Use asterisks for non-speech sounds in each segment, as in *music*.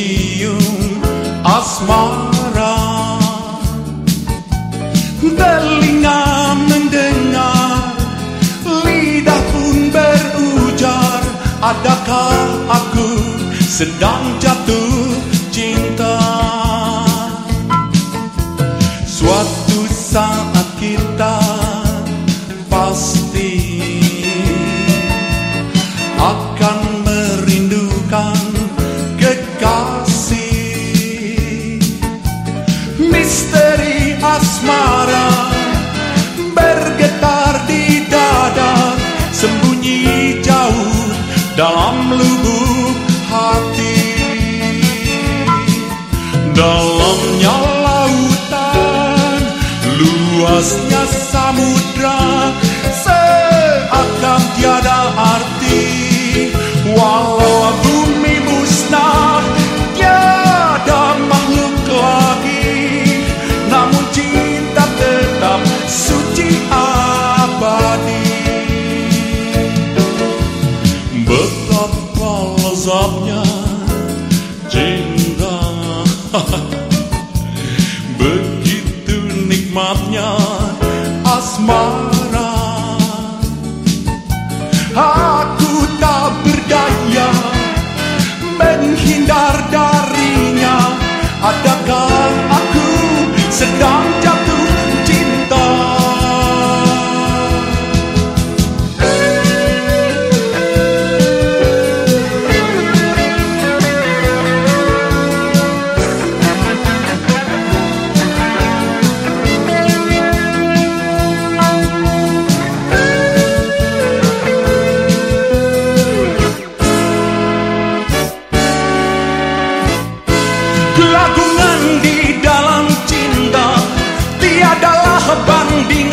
mencium asmara. Telinga mendengar Lidah pun berujar Adakah aku sedang jatuh? asmara Bergetar di dada Sembunyi jauh dalam lubuk hati. Dalamnya lautan luas azapnya cinta. *laughs* Begitu nikmatnya asmara. Aku tak adalah banding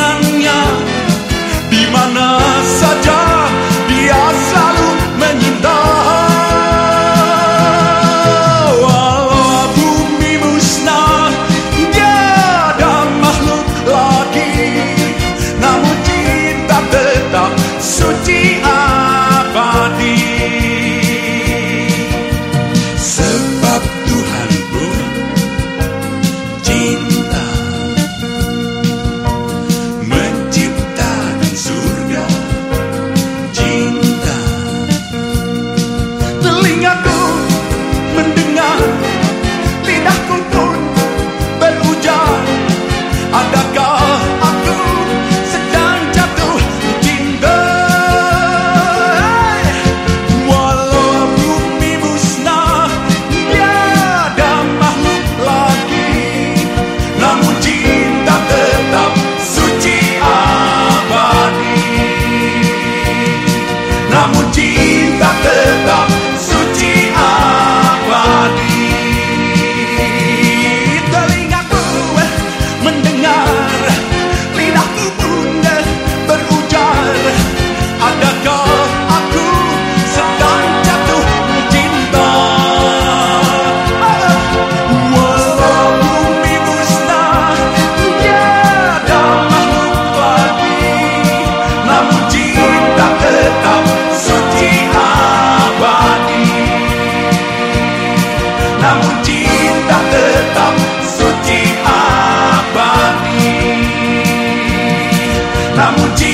tá muito